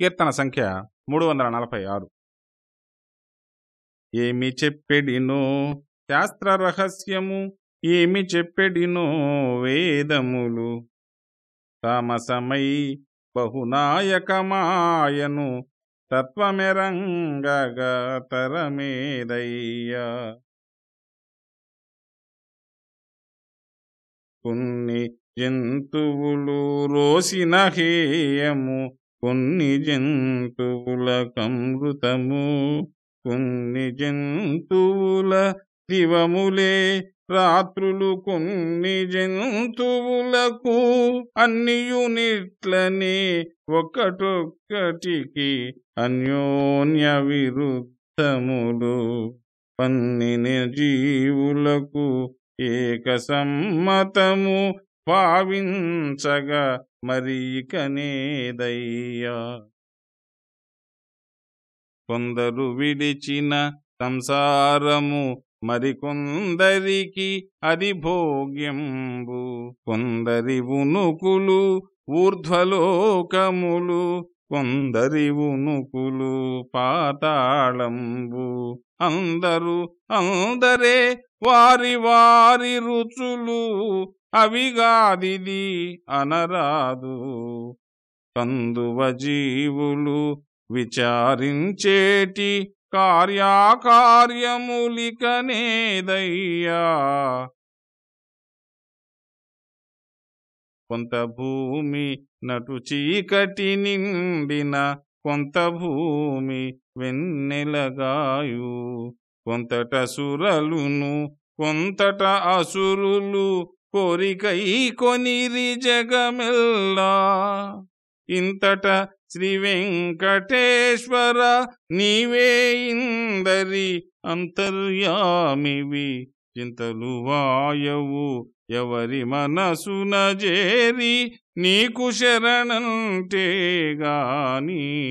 కీర్తన సంఖ్య మూడు వందల నలభై ఆరు. ఏమి చెప్పెడినో శాస్త్ర రహస్యము ఏమి చెప్పెడినో వేదములు. తామసమై బహునాయకమాయను తత్వమెరంగతరమేదయ్యా కొన్ని జంతువులు రోసిన హేయము కొన్ని జంతువుల కమృతము కొన్ని జంతువుల దివములే రాత్రులు కొన్ని జంతువులకు అన్నియునిట్లనే ఒకటొక్కటికి అన్యోన్య విరుద్ధములు. పన్నిన జీవులకు ఏక సమ్మతము భావించగా మరి కనేదయ్యా కొందరు విడిచిన సంసారము మరికొందరికి అది భోగ్యంబు కొందరి ఉనుకులు ఊర్ధ్వలోకములు. కొందరి ఉనుకులు పాతాళంబు. అందరు అందరే వారి వారి రుచులు. అవిగాదిది అనరాదు. కందువ జీవులు విచారించేటి కార్యాకార్యములికనేదయ్యా. కొంత భూమి నటు చీకటి నిండిన కొంత భూమి వెన్నెలగాయు. కొంతట సురలును కొంతట అసురులు కోరికై కొనిరి జగమెల్లా. ఇంతట శ్రీ వెంకటేశ్వర నీవే ఇందరి అంతర్యామివి. చింతలు వాయవు ఎవరి మనసున చేరి నీకు శరణంటే గాని.